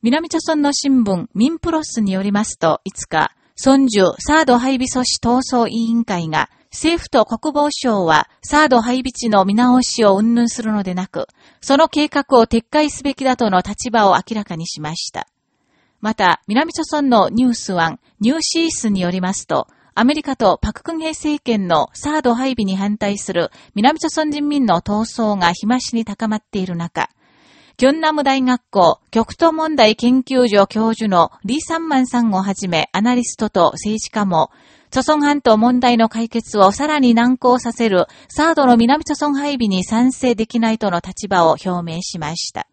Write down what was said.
南朝村の新聞、民プロスによりますと、5日、孫樹サード配備阻止闘争委員会が、政府と国防省はサード配備地の見直しを云々するのでなく、その計画を撤回すべきだとの立場を明らかにしました。また、南朝村のニュースワン、ニューシースによりますと、アメリカとパククンヘ政権のサード配備に反対する南朝村人民の闘争が日増しに高まっている中、キョンナム大学校極東問題研究所教授のリー・サンマンさんをはじめアナリストと政治家も、著孫半島問題の解決をさらに難航させるサードの南著孫配備に賛成できないとの立場を表明しました。